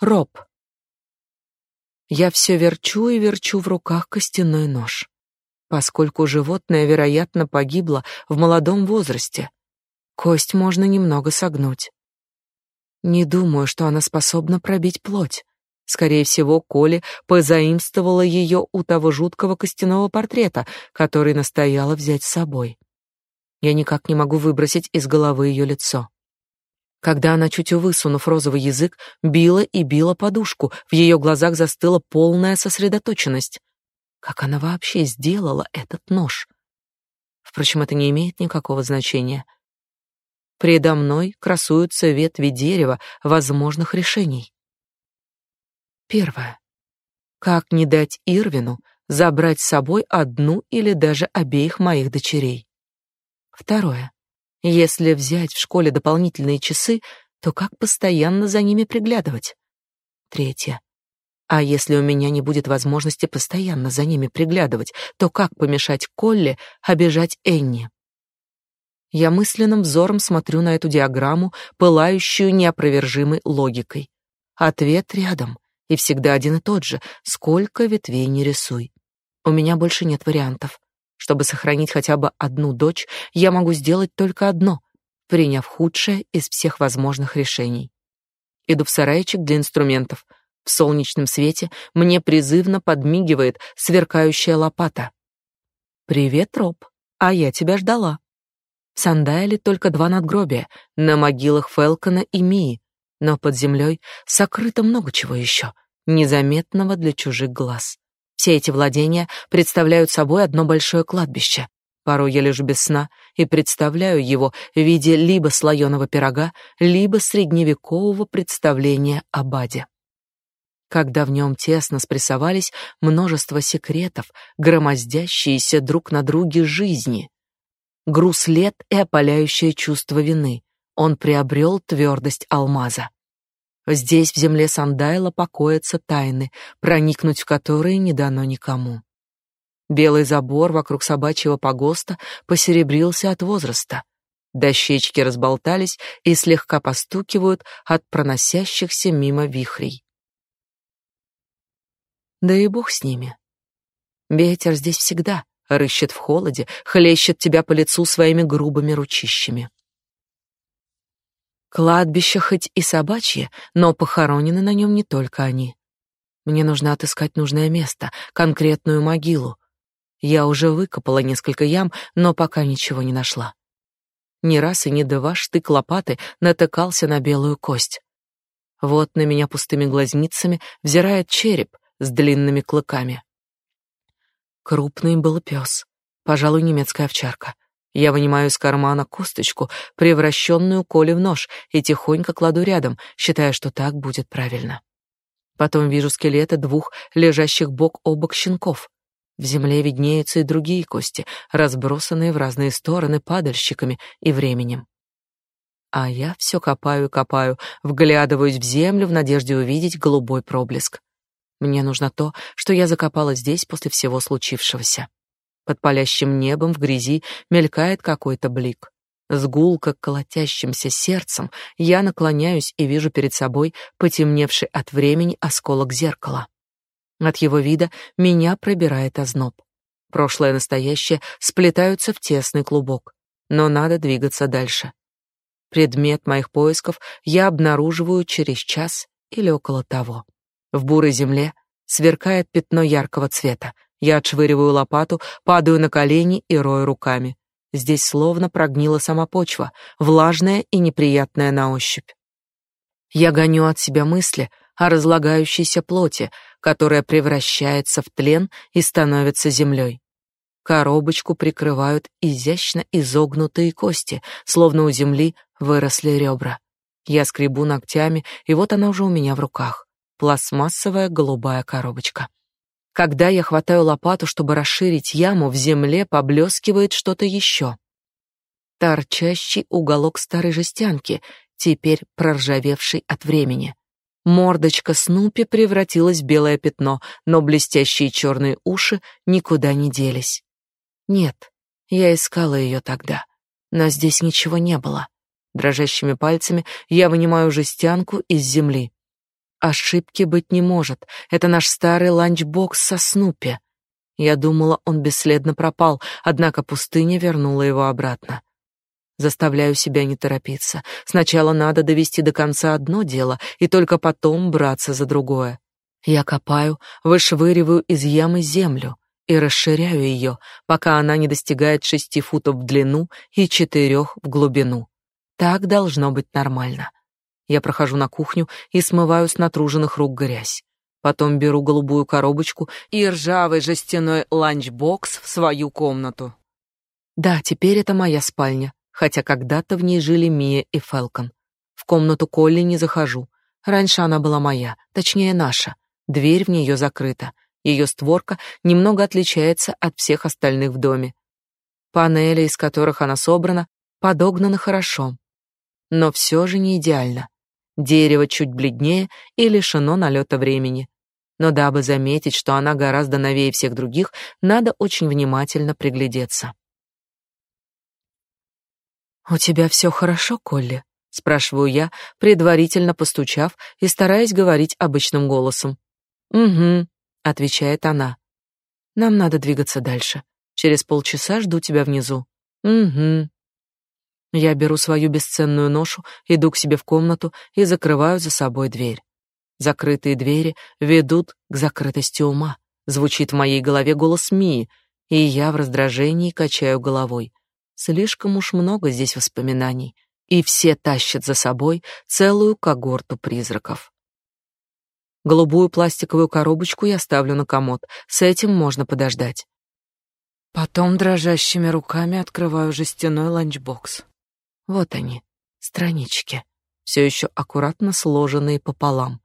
Роб. Я все верчу и верчу в руках костяной нож. Поскольку животное, вероятно, погибло в молодом возрасте, кость можно немного согнуть. Не думаю, что она способна пробить плоть. Скорее всего, Коли позаимствовала ее у того жуткого костяного портрета, который настояла взять с собой. Я никак не могу выбросить из головы ее лицо когда она, чуть высунув розовый язык, била и била подушку. В ее глазах застыла полная сосредоточенность. Как она вообще сделала этот нож? Впрочем, это не имеет никакого значения. Предо мной красуются ветви дерева возможных решений. Первое. Как не дать Ирвину забрать с собой одну или даже обеих моих дочерей? Второе. Если взять в школе дополнительные часы, то как постоянно за ними приглядывать? Третье. А если у меня не будет возможности постоянно за ними приглядывать, то как помешать Колле обижать Энни? Я мысленным взором смотрю на эту диаграмму, пылающую неопровержимой логикой. Ответ рядом, и всегда один и тот же, сколько ветвей не рисуй. У меня больше нет вариантов. Чтобы сохранить хотя бы одну дочь, я могу сделать только одно, приняв худшее из всех возможных решений. Иду в сарайчик для инструментов. В солнечном свете мне призывно подмигивает сверкающая лопата. «Привет, Роб, а я тебя ждала». В Сандайле только два надгробия, на могилах Фелкона и Мии, но под землей сокрыто много чего еще, незаметного для чужих глаз. Все эти владения представляют собой одно большое кладбище. Порой я лежу без сна и представляю его в виде либо слоеного пирога, либо средневекового представления о Баде. Когда в нем тесно спрессовались множество секретов, громоздящиеся друг на друге жизни. Груз лет и опаляющее чувство вины. Он приобрел твердость алмаза. Здесь, в земле Сандайла, покоятся тайны, проникнуть в которые не дано никому. Белый забор вокруг собачьего погоста посеребрился от возраста. Дощечки разболтались и слегка постукивают от проносящихся мимо вихрей. Да и бог с ними. Ветер здесь всегда рыщет в холоде, хлещет тебя по лицу своими грубыми ручищами. Кладбище хоть и собачье, но похоронены на нем не только они. Мне нужно отыскать нужное место, конкретную могилу. Я уже выкопала несколько ям, но пока ничего не нашла. Ни раз и ни два штык лопаты натыкался на белую кость. Вот на меня пустыми глазницами взирает череп с длинными клыками. Крупный был пес, пожалуй, немецкая овчарка — я вынимаю из кармана косточку, превращенную Коле в нож, и тихонько кладу рядом, считая, что так будет правильно. Потом вижу скелеты двух лежащих бок о бок щенков. В земле виднеются и другие кости, разбросанные в разные стороны падальщиками и временем. А я все копаю и копаю, вглядываюсь в землю в надежде увидеть голубой проблеск. Мне нужно то, что я закопала здесь после всего случившегося. Под палящим небом в грязи мелькает какой-то блик. С гулко колотящимся сердцем я наклоняюсь и вижу перед собой потемневший от времени осколок зеркала. От его вида меня пробирает озноб. Прошлое и настоящее сплетаются в тесный клубок, но надо двигаться дальше. Предмет моих поисков я обнаруживаю через час или около того. В бурой земле сверкает пятно яркого цвета, я отшвыриваю лопату, падаю на колени и рою руками. Здесь словно прогнила сама почва, влажная и неприятная на ощупь. Я гоню от себя мысли о разлагающейся плоти, которая превращается в тлен и становится землей. Коробочку прикрывают изящно изогнутые кости, словно у земли выросли ребра. Я скребу ногтями, и вот она уже у меня в руках. Пластмассовая голубая коробочка. Когда я хватаю лопату, чтобы расширить яму, в земле поблескивает что-то еще. Торчащий уголок старой жестянки, теперь проржавевший от времени. Мордочка Снупи превратилась в белое пятно, но блестящие черные уши никуда не делись. Нет, я искала ее тогда, но здесь ничего не было. Дрожащими пальцами я вынимаю жестянку из земли. Ошибки быть не может. Это наш старый ланчбокс со Снупи. Я думала, он бесследно пропал, однако пустыня вернула его обратно. Заставляю себя не торопиться. Сначала надо довести до конца одно дело и только потом браться за другое. Я копаю, вышвыриваю из ямы землю и расширяю ее, пока она не достигает шести футов в длину и четырех в глубину. Так должно быть нормально. Я прохожу на кухню и смываю с натруженных рук грязь. Потом беру голубую коробочку и ржавый жестяной ланчбокс в свою комнату. Да, теперь это моя спальня, хотя когда-то в ней жили Мия и Фелкон. В комнату Колли не захожу. Раньше она была моя, точнее наша. Дверь в нее закрыта. Ее створка немного отличается от всех остальных в доме. Панели, из которых она собрана, подогнаны хорошо. Но все же не идеально. Дерево чуть бледнее и лишено налета времени. Но дабы заметить, что она гораздо новее всех других, надо очень внимательно приглядеться. «У тебя все хорошо, Колли?» — спрашиваю я, предварительно постучав и стараясь говорить обычным голосом. «Угу», — отвечает она. «Нам надо двигаться дальше. Через полчаса жду тебя внизу». «Угу». Я беру свою бесценную ношу, иду к себе в комнату и закрываю за собой дверь. Закрытые двери ведут к закрытости ума. Звучит в моей голове голос Мии, и я в раздражении качаю головой. Слишком уж много здесь воспоминаний, и все тащат за собой целую когорту призраков. Голубую пластиковую коробочку я ставлю на комод. С этим можно подождать. Потом дрожащими руками открываю жестяной ланчбокс. Вот они, странички, все еще аккуратно сложенные пополам.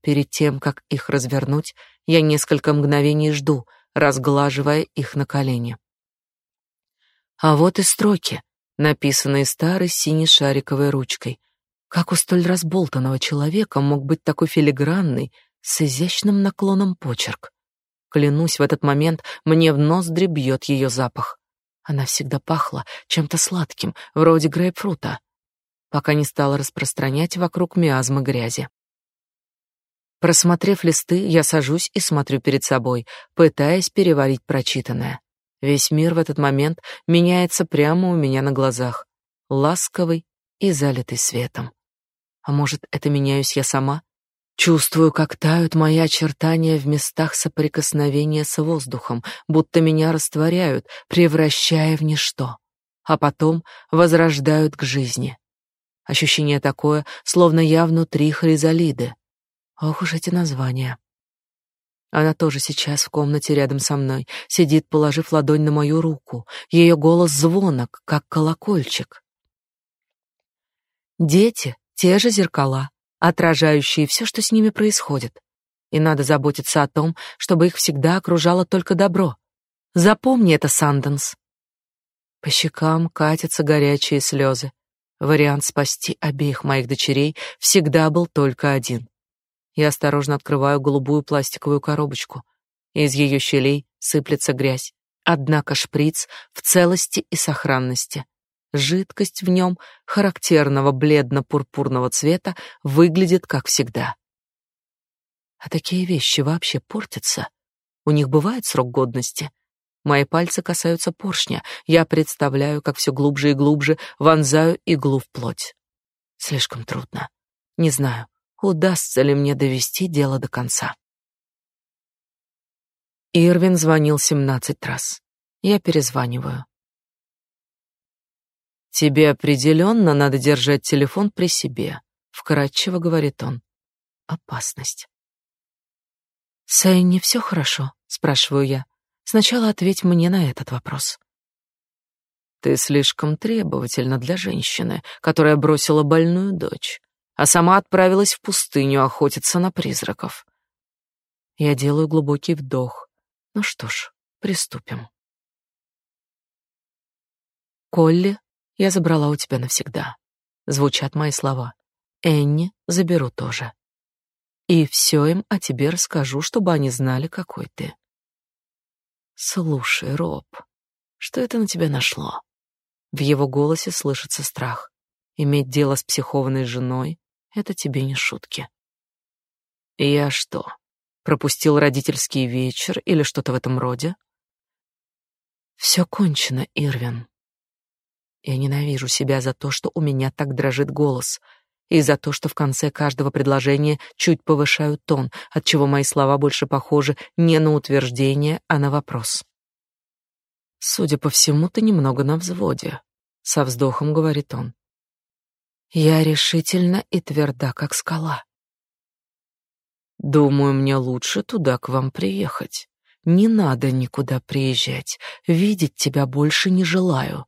Перед тем, как их развернуть, я несколько мгновений жду, разглаживая их на колени. А вот и строки, написанные старой синей шариковой ручкой. Как у столь разболтанного человека мог быть такой филигранный, с изящным наклоном почерк? Клянусь, в этот момент мне в нос бьет ее запах. Она всегда пахла чем-то сладким, вроде грейпфрута, пока не стала распространять вокруг миазмы грязи. Просмотрев листы, я сажусь и смотрю перед собой, пытаясь переварить прочитанное. Весь мир в этот момент меняется прямо у меня на глазах, ласковый и залитый светом. А может, это меняюсь я сама? Чувствую, как тают мои очертания в местах соприкосновения с воздухом, будто меня растворяют, превращая в ничто, а потом возрождают к жизни. Ощущение такое, словно я внутри хризалиды. Ох уж эти названия. Она тоже сейчас в комнате рядом со мной, сидит, положив ладонь на мою руку. Ее голос звонок, как колокольчик. Дети — те же зеркала, отражающие все, что с ними происходит. И надо заботиться о том, чтобы их всегда окружало только добро. Запомни это, Санденс. По щекам катятся горячие слезы. Вариант спасти обеих моих дочерей всегда был только один. Я осторожно открываю голубую пластиковую коробочку. Из ее щелей сыплется грязь. Однако шприц в целости и сохранности. Жидкость в нем характерного бледно-пурпурного цвета выглядит как всегда. А такие вещи вообще портятся? У них бывает срок годности? Мои пальцы касаются поршня. Я представляю, как все глубже и глубже вонзаю иглу в плоть. Слишком трудно. Не знаю, удастся ли мне довести дело до конца. Ирвин звонил семнадцать раз. Я перезваниваю. Тебе определенно надо держать телефон при себе, вкратчиво говорит он. Опасность. С все хорошо, спрашиваю я. Сначала ответь мне на этот вопрос. Ты слишком требовательна для женщины, которая бросила больную дочь, а сама отправилась в пустыню охотиться на призраков. Я делаю глубокий вдох. Ну что ж, приступим. Колли я забрала у тебя навсегда. Звучат мои слова. Энни заберу тоже. И все им о тебе расскажу, чтобы они знали, какой ты. Слушай, Роб, что это на тебя нашло? В его голосе слышится страх. Иметь дело с психованной женой — это тебе не шутки. Я что, пропустил родительский вечер или что-то в этом роде? Все кончено, Ирвин. Я ненавижу себя за то, что у меня так дрожит голос, и за то, что в конце каждого предложения чуть повышаю тон, отчего мои слова больше похожи не на утверждение, а на вопрос. Судя по всему, ты немного на взводе, со вздохом говорит он. Я решительно и тверда, как скала. Думаю, мне лучше туда к вам приехать. Не надо никуда приезжать. Видеть тебя больше не желаю.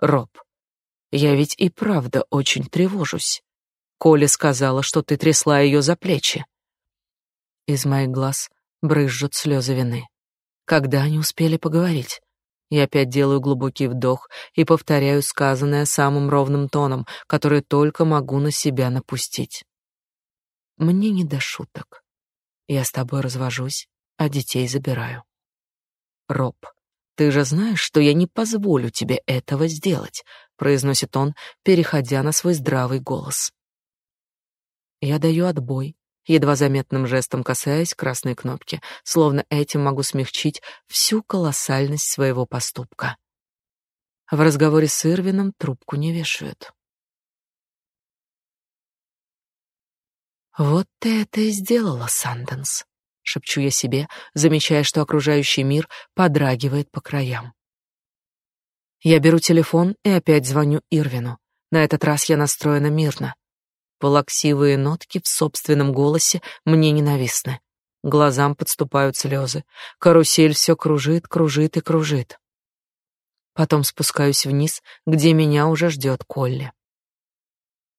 Роб, я ведь и правда очень тревожусь. Коля сказала, что ты трясла ее за плечи. Из моих глаз брызжут слезы вины. Когда они успели поговорить? Я опять делаю глубокий вдох и повторяю сказанное самым ровным тоном, который только могу на себя напустить. Мне не до шуток. Я с тобой развожусь, а детей забираю. Роб, ты же знаешь, что я не позволю тебе этого сделать, произносит он, переходя на свой здравый голос. Я даю отбой, едва заметным жестом касаясь красной кнопки, словно этим могу смягчить всю колоссальность своего поступка. В разговоре с Ирвином трубку не вешают. Вот ты это и сделала, Санденс, шепчу я себе, замечая, что окружающий мир подрагивает по краям. Я беру телефон и опять звоню Ирвину. На этот раз я настроена мирно. Плаксивые нотки в собственном голосе мне ненавистны. Глазам подступают слезы. Карусель все кружит, кружит и кружит. Потом спускаюсь вниз, где меня уже ждет Колли.